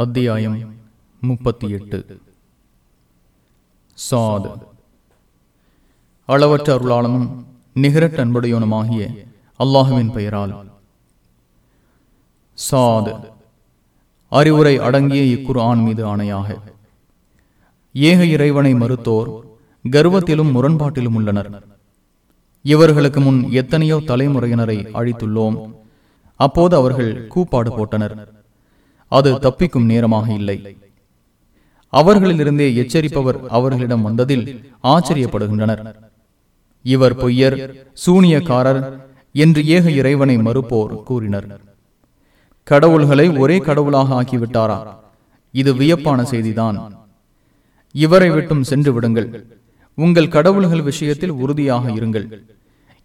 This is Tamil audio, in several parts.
அத்தியாயம் முப்பத்தி எட்டு சாத் அளவற்ற அருளாளனும் நிகரட் அன்புடையவனுமாகிய அல்லாஹுவின் பெயரால் சாத் அறிவுரை அடங்கிய இக்குர்ஆன் மீது ஆணையாக ஏக இறைவனை மறுத்தோர் கர்வத்திலும் முரண்பாட்டிலும் உள்ளனர் இவர்களுக்கு முன் எத்தனையோ தலைமுறையினரை அழித்துள்ளோம் அப்போது அவர்கள் கூப்பாடு போட்டனர் அது தப்பிக்கும் நேரமாக இல்லை. அவர்களிலிருந்தே எச்சரிப்பவர் அவர்களிடம் வந்ததில் ஆச்சரியப்படுகின்றனர். இவர் பொய்யர் சூனியக்காரர் என்று ஏக இறைவனை மறுப்போர் கூறினர். கடவுள்களை ஒரே கடவுளாக ஆக்கிவிட்டாரா? இது வியப்பான செய்திதான். இவரை விட்டும் சென்று விடுங்கள். உங்கள் கடவுள்கள் விஷயத்தில் உறுதியாக இருங்கள்.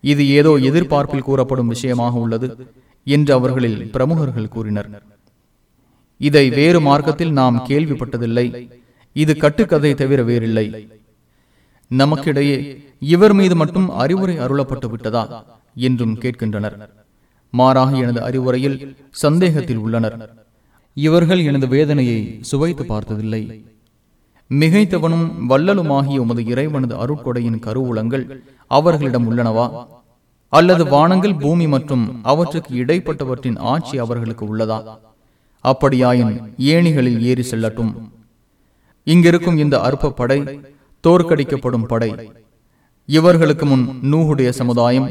இது ஏதோ எதிர்பார்ப்பில் கூறப்படும் விஷயமாக உள்ளது என்று அவர்களில் பிரமுகர்கள் கூறினர். இதை வேறு மார்க்கத்தில் நாம் கேள்விப்பட்டதில்லை. இது கட்டுக்கதை தவிர வேறில்லை. நமக்கிடையே இவர் மீது மட்டும் அறிவுரை அருளப்பட்டு விட்டதா என்றும் கேட்கின்றனர். மாறாக எனது அறிவுரையில் சந்தேகத்தில் உள்ளனர். இவர்கள் எனது வேதனையை சுவைத்து பார்த்ததில்லை. மிகைத்தவனும் வள்ளலுமாகிய உமது இறைவனது அருட்கொடையின் கருவூலங்கள் அவர்களிடம் உள்ளனவா? அல்லது வானங்கள் பூமி மற்றும் அவற்றுக்கு இடைப்பட்டவற்றின் ஆட்சி அவர்களுக்கு உள்ளதா? அப்படியாயின் ஏணிகளில் ஏறி செல்லட்டும். இங்கிருக்கும் இந்த அற்ப படை தோற்கடிக்கப்படும் படை. இவர்களுக்கு முன் நூகுடைய சமுதாயம்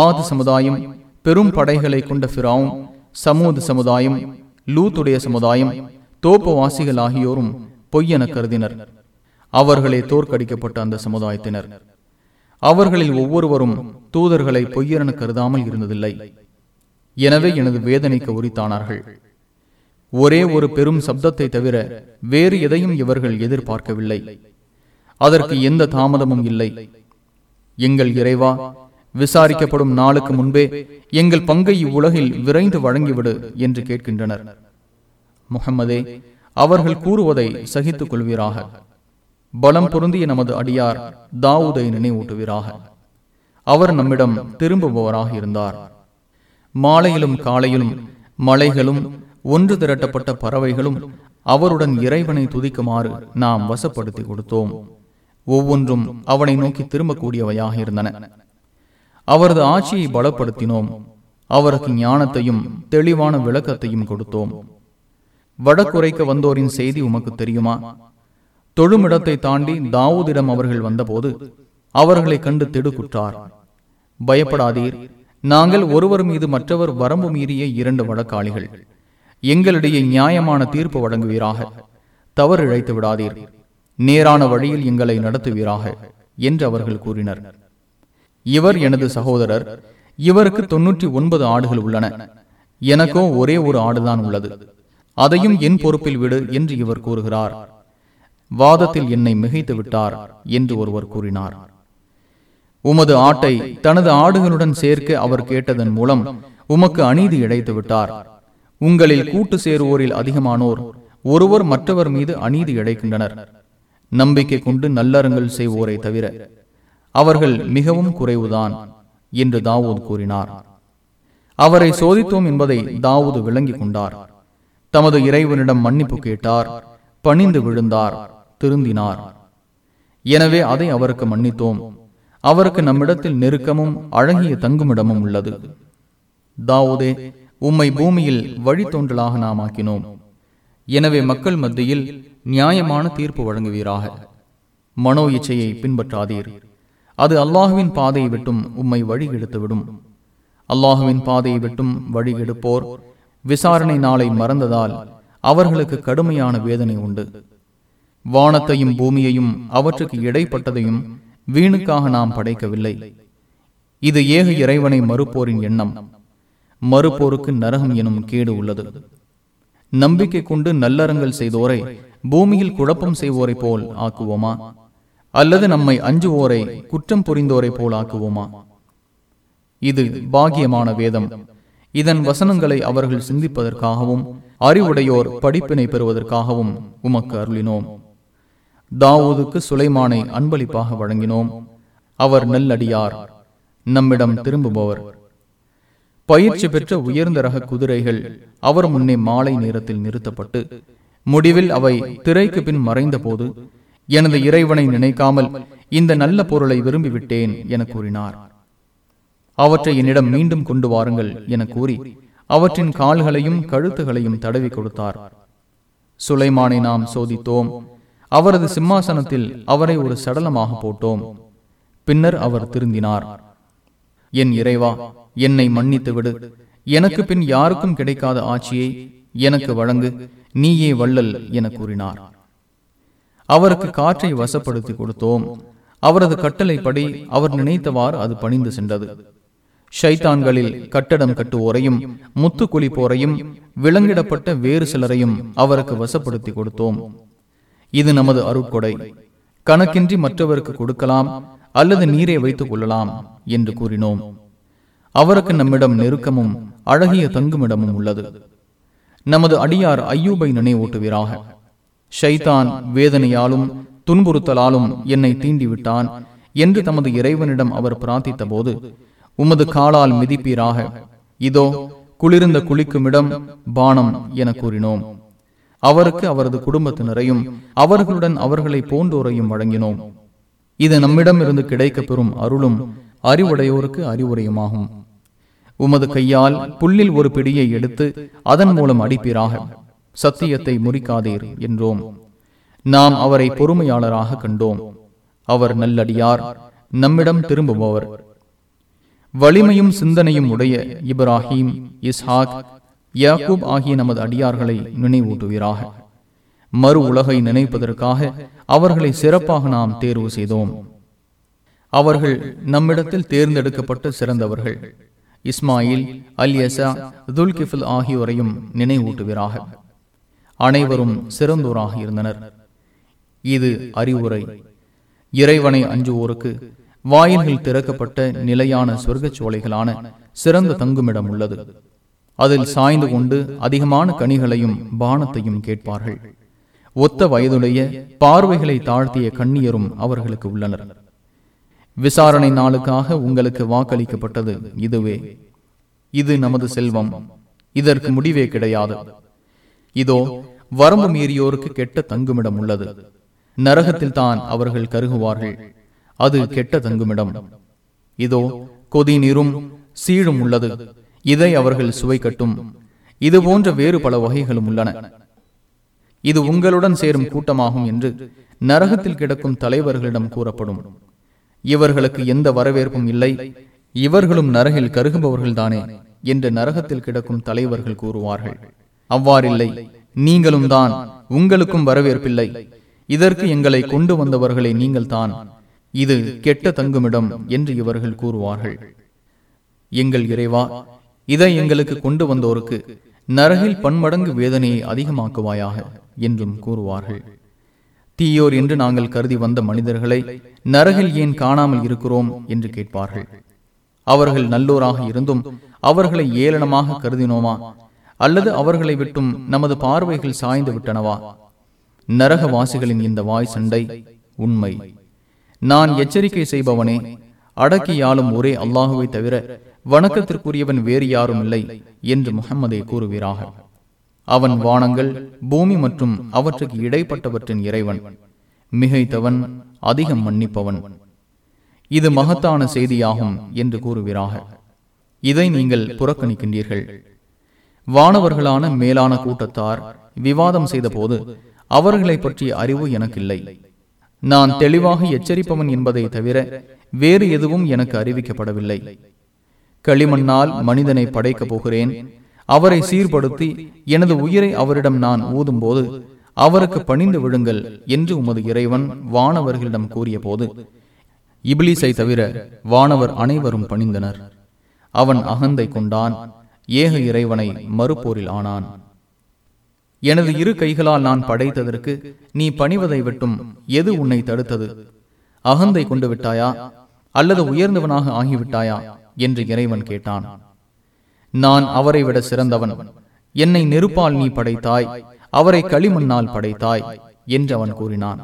ஆது சமுதாயம் பெரும் படைகளை கொண்ட பிராவும் சமூது சமுதாயம் லூத்துடைய சமுதாயம் தோப்புவாசிகள் ஆகியோரும் பொய்யென கருதினர். அவர்களே தோற்கடிக்கப்பட்ட அந்த சமுதாயத்தினர். அவர்களில் ஒவ்வொருவரும் தூதர்களை பொய்யரென கருதாமல் இருந்ததில்லை. எனவே எனது வேதனைக்கு உரித்தானார்கள். ஒரே ஒரு பெரும் சப்தத்தை தவிர வேறு எதையும் இவர்கள் எதிர்பார்க்கவில்லை. அதற்கு எந்த தாமதமும் இல்லை. எங்கள் இறைவா விசாரிக்கப்படும் நாளுக்கு முன்பே எங்கள் பங்கை இவ்வுலகில் விரைந்து வழங்கிவிடு என்று கேட்கின்றனர். முகம்மதே அவர்கள் கூறுவதை சகித்துக் கொள்வீராக. பலம் பொருந்திய நமது அடியார் தாவூதை நினைவூட்டுவீராக. அவர் நம்மிடம் திரும்புபவராக இருந்தார். மாலையிலும் காலையிலும் மலைகளும் ஒன்று திரட்டப்பட்ட பறவைகளும் அவருடன் இறைவனை துதிக்குமாறு நாம் வசப்படுத்தி கொடுத்தோம். ஒவ்வொன்றும் அவனை நோக்கி திரும்பக்கூடியவையாக இருந்தன. அவரது ஆட்சியை பலப்படுத்தினோம். அவருக்கு ஞானத்தையும் தெளிவான விளக்கத்தையும் கொடுத்தோம். வடக்குறைக்க வந்தோரின் செய்தி உமக்கு தெரியுமா? தொழுமிடத்தை தாண்டி தாவூதிடம் அவர்கள் வந்தபோது அவர்களை கண்டு திடுக்குற்றார் பயப்படாதீர். நாங்கள் ஒருவர் மீது மற்றவர் வரம்பு மீறிய இரண்டு வழக்காளிகள் எங்களிடையே நியாயமான தீர்ப்பு வழங்குவீராக. தவறு இழைத்து விடாதீர். நேரான வழியில் எங்களை நடத்துவீராக என்று அவர்கள் கூறினர். இவர் எனது சகோதரர். இவருக்கு தொன்னூற்றி ஒன்பது ஆடுகள் உள்ளன. எனக்கோ ஒரே ஒரு ஆடுதான் உள்ளது. அதையும் என் பொறுப்பில் விடு என்று இவர் கூறுகிறார். வாதத்தில் என்னை மிகைத்து விட்டார் என்று ஒருவர் கூறினார். உமது ஆட்டை தனது ஆடுகளுடன் சேர்க்க அவர் கேட்டதன் மூலம் உமக்கு அநீதி இழைத்து விட்டார். உங்களில் கூட்டு சேருவோரில் அதிகமானோர் ஒருவர் மற்றவர் மீது அநீதி இழைக்கின்றனர். நம்பிக்கை கொண்டு நல்லறங்கள் செய்வோரை தவிர அவர்கள் மிகவும் குறைவுதான் என்று தாவூத் கூறினார். அவரை சோதித்தோம் என்பதை தாவூது விளங்கிக் கொண்டார். தமது இறைவனிடம் மன்னிப்பு கேட்டார் பணிந்து விழுந்தார் திருந்தினார். எனவே அதை அவருக்கு மன்னித்தோம். அவருக்கு நம்மிடத்தில் நெருக்கமும் அழகிய தங்குமிடமும் உள்ளது. தாவூதே உம்மை பூமியில் வழித்தோன்றலாக நாம் ஆக்கினோம். எனவே மக்கள் மத்தியில் நியாயமான தீர்ப்பு வழங்குவீராக. மனோ இச்சையை பின்பற்றாதீர். அது அல்லாஹுவின் பாதையை விட்டும் உம்மை வழி எடுத்துவிடும். அல்லாஹுவின் பாதையை விட்டும் வழி எடுப்போர். விசாரணை நாளை மறந்ததால் அவர்களுக்கு கடுமையான வேதனை உண்டு. வானத்தையும் பூமியையும் அவற்றுக்கு இடைப்பட்டதையும் வீணுக்காக நாம் படைக்கவில்லை. இது ஏக இறைவனை மறுப்போரின் எண்ணம். மறுப்போருக்கு நரகம் எனும் கேடு உள்ளது. நம்பிக்கை கொண்டு நல்லறங்கள் செய்தோரை பூமியில் குழப்பம் செய்வோரை போல் ஆக்குவோமா? அல்லது நம்மை அஞ்சுவோரை குற்றம் புரிந்தோரை போல் ஆக்குவோமா? இது பாகியமான வேதம். இதன் வசனங்களை அவர்கள் சிந்திப்பதற்காகவும் அறிவுடையோர் படிப்பினை பெறுவதற்காகவும் உமக்கு அருளினோம். தாவூதுக்கு சுலைமானை அன்பளிப்பாக வழங்கினோம். அவர் நல்லடியார். நம்மிடம் திரும்புபவர். பயிற்சி பெற்ற உயர்ந்த ரக குதிரைகள் அவர் முன்னே மாலை நேரத்தில் நிறுத்தப்பட்டு முடிவில் அவை திரைக்கு பின் மறைந்த போது எனது இறைவனை நினைக்காமல் இந்த நல்ல பொருளை விரும்பிவிட்டேன் என கூறினார். அவற்றை என்னிடம் மீண்டும் கொண்டு வாருங்கள் என கூறி அவற்றின் கால்களையும் கழுத்துகளையும் தடவி கொடுத்தார். சுலைமானை நாம் சோதித்தோம். அவரது சிம்மாசனத்தில் அவரை ஒரு சடலமாக போட்டோம். பின்னர் அவர் திருந்தினார். என் இறைவா என்னை மன்னித்து விடு எனக்கு பின் யாருக்கும் கிடைக்காத ஆட்சியை எனக்கு வழங்கு. நீயே வள்ளல் என கூறினார். அவருக்கு காற்றை வசப்படுத்தி கொடுத்தோம். அவரது கட்டளைப்படி அவர் நினைத்தவாறு அது பணிந்து சென்றது. ஷைத்தான்களில் கட்டடம் கட்டுவோரையும் முத்து குளிப்போரையும் விலங்கிடப்பட்ட வேறு சிலரையும் அவருக்கு வசப்படுத்தி கொடுத்தோம். இது நமது அருட்கொடை. கணக்கின்றி மற்றவருக்கு கொடுக்கலாம் அல்லது நீரை வைத்துக் கொள்ளலாம் என்று கூறினோம். அவருக்கு நம்மிடம் நெருக்கமும் அழகிய தங்குமிடமும் உள்ளது. நமது அடியார் ஐயூபை நினைவூட்டுவீராக. ஷைதான் வேதனையாலும் துன்புறுத்தலாலும் என்னை தீண்டிவிட்டான் என்று தமது இறைவனிடம் அவர் பிரார்த்தித்த போது உமது காலால் மிதிப்பீராக. இதோ குளிர்ந்த குளிக்குமிடம் பானம் என கூறினோம். அவருக்கு அவரது குடும்பத்தினரையும் அவர்களுடன் அவர்களை போன்றோரையும் வழங்கினோம். இது நம்மிடம் இருந்து கிடைக்க பெறும் அருளும் அறிவுடையோருக்கு அறிவுரையுமாகும். உமது கையால் புல்லில் ஒரு பிடியை எடுத்து அதன் மூலம் அடிப்பீராக. சத்தியத்தை முறிக்காதீர் என்றோம். நாம் அவரை பொறுமையாளராக கண்டோம். அவர் நல்லடியார் நம்மிடம் திரும்புபவர். வலிமையும் சிந்தனையும் உடைய இப்ராஹிம் இஸ்ஹாக் யாக்கூப் ஆகிய நமது அடியார்களை நினைவூட்டுவீராக. மறு உலகை நினைப்பதற்காக அவர்களை சிறப்பாக நாம் தேர்வு செய்தோம். அவர்கள் நம்மிடத்தில் தேர்ந்தெடுக்கப்பட்டு சிறந்தவர்கள். இஸ்மாயில் அல்யசா துல்கிஃபில் ஆகியோரையும் நினைவூட்டுவீராக. அனைவரும் சிறந்தோராக இருந்தனர். இது அறிவுரை. இறைவனை அஞ்சுவோருக்கு வாயில்கள் திறக்கப்பட்ட நிலையான சொர்க்கச் சோலைகளான சிறந்த தங்குமிடம் உள்ளது. அதில் சாய்ந்து கொண்டு அதிகமான கனிகளையும் பானத்தையும் கேட்பார்கள். ஒத்த வயதுடைய பார்வைகளை தாழ்த்திய கண்ணியரும் அவர்களுக்கு உள்ளனர். விசாரணை நாளுக்காக உங்களுக்கு வாக்களிக்கப்பட்டது இதுவே. இது நமது செல்வம். இதற்கு முடிவே கிடையாது. இதோ வரம்பு மீறியோருக்கு கெட்ட தங்குமிடம் உள்ளது. நரகத்தில் தான் அவர்கள் கருகுவார்கள். அது கெட்ட தங்குமிடம். இதோ கொதி நீரும் சீழும் உள்ளது. இதை அவர்கள் சுவை கட்டும். இது போன்ற வேறு பல வகைகளும் உள்ளன. இது உங்களுடன் சேரும் கூட்டமாகும் என்று நரகத்தில் கிடக்கும் தலைவர்களிடம் கூறப்படும். இவர்களுக்கு எந்த வரவேற்பும் இல்லை. இவர்களும் நரகில் கருகுபவர்கள்தானே என்று நரகத்தில் கிடக்கும் தலைவர்கள் கூறுவார்கள். அவ்வாறில்லை. நீங்களும் தான். உங்களுக்கும் வரவேற்பில்லை. இதற்கு எங்களை கொண்டு வந்தவர்களை நீங்கள் தான். இது கெட்ட தங்குமிடம் என்று இவர்கள் கூறுவார்கள். எங்கள் இறைவா இதை எங்களுக்கு கொண்டு வந்தோருக்கு நரகில் பன்மடங்கு வேதனையை அதிகமாக்குவாயாக என்றும் கூறுவார்கள். தீயோர் என்று நாங்கள் கருதி வந்த மனிதர்களை நரகில் ஏன் காணாமல் இருக்கிறோம் என்று கேட்பார்கள். அவர்கள் நல்லோராக இருந்தும் அவர்களை ஏளனமாக கருதினோமா? அல்லது அவர்களை விட்டும் நமது பார்வைகள் சாய்ந்து விட்டனவா? நரகவாசிகளின் இந்த வாய் சண்டை உண்மை. நான் எச்சரிக்கை செய்பவனே அடக்கியாலும் ஒரே அல்லாஹுவை தவிர வணக்கத்திற்குரியவன் வேறு யாரும் இல்லை என்று முகம்மதே கூறுவீராக. அவன் வானங்கள் பூமி மற்றும் அவற்றுக்கு இடைப்பட்டவற்றின் இறைவன். மிகைத்தவன் அதிகம் மன்னிப்பவன். இது மகத்தான செய்தியாகும் என்று கூறுவீராக. இதை நீங்கள் புறக்கணிக்கின்றீர்கள். வானவர்களான மேலான கூட்டத்தார் விவாதம் செய்தபோது அவர்களை பற்றிய அறிவு எனக்கில்லை. நான் தெளிவாக எச்சரிப்பவன் என்பதை தவிர வேறு எதுவும் எனக்கு அறிவிக்கப்படவில்லை. களிமண்ணால் மனிதனை படைக்கப் போகிறேன். அவரை சீர்படுத்தி எனது உயிரை அவரிடம் நான் ஊதும்போது அவருக்கு பணிந்து விழுங்கள் என்று உமது இறைவன் வானவர்களிடம் கூறிய போது இபிலிசை தவிர வானவர் அனைவரும் பணிந்தனர். அவன் அகந்தை கொண்டான் ஏக இறைவனை மறுப்போரில் ஆனான். எனது இரு கைகளால் நான் படைத்ததற்கு நீ பணிவதை விட்டும் எது உன்னை தடுத்தது? அகந்தை கொண்டு விட்டாயா? அல்லது உயர்ந்தவனாக ஆகிவிட்டாயா? என்று இறைவன் கேட்டான். நான் அவரை விட சிறந்தவன். என்னை நெருப்பால் நீ படைத்தாய். அவரை களிமண்ணால் படைத்தாய் என்று அவன் கூறினான்.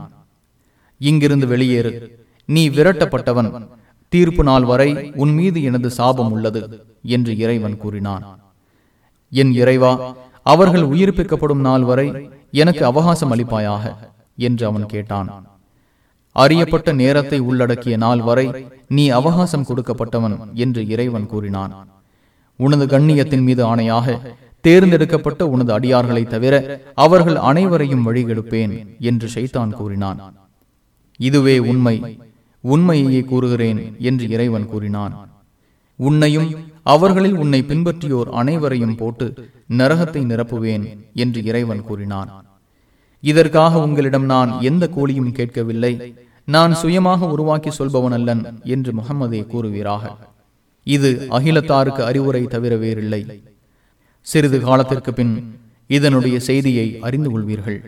இங்கிருந்து வெளியேறு. நீ விரட்டப்பட்டவன். தீர்ப்பு நாள் வரை உன் மீது எனது சாபம் உள்ளது என்று இறைவன் கூறினான். என் இறைவா அவர்கள் உயிர்ப்பிக்கப்படும் நாள் வரை எனக்கு அவகாசம் அளிப்பாயாக என்று அவன் கேட்டான். அறியப்பட்ட நேரத்தை உள்ளடக்கிய நாள் வரை நீ அவகாசம் கொடுக்கப்பட்டவன் என்று இறைவன் கூறினான். உனது கண்ணியத்தின் மீது ஆணையாக தேர்ந்தெடுக்கப்பட்ட உனது அடியார்களை தவிர அவர்கள் அனைவரையும் வழிகெடுப்பேன் என்று ஷைத்தான் கூறினான். இதுவே உண்மை. உண்மையையே கூறுகிறேன் என்று இறைவன் கூறினான். உன்னையும் அவர்களில் உன்னை பின்பற்றியோர் அனைவரையும் போட்டு நரகத்தை நிரப்புவேன் என்று இறைவன் கூறினான். இதற்காக உங்களிடம் நான் எந்த கூலியும் கேட்கவில்லை. நான் சுயமாக உருவாக்கி சொல்பவன் அல்லன் என்று முகம்மதே கூறுவீராக. இது அகிலத்தாருக்கு அறிவுரை தவிர வேறில்லை. சிறிது காலத்திற்கு பின் இதனுடைய செய்தியை அறிந்து கொள்வீர்கள்.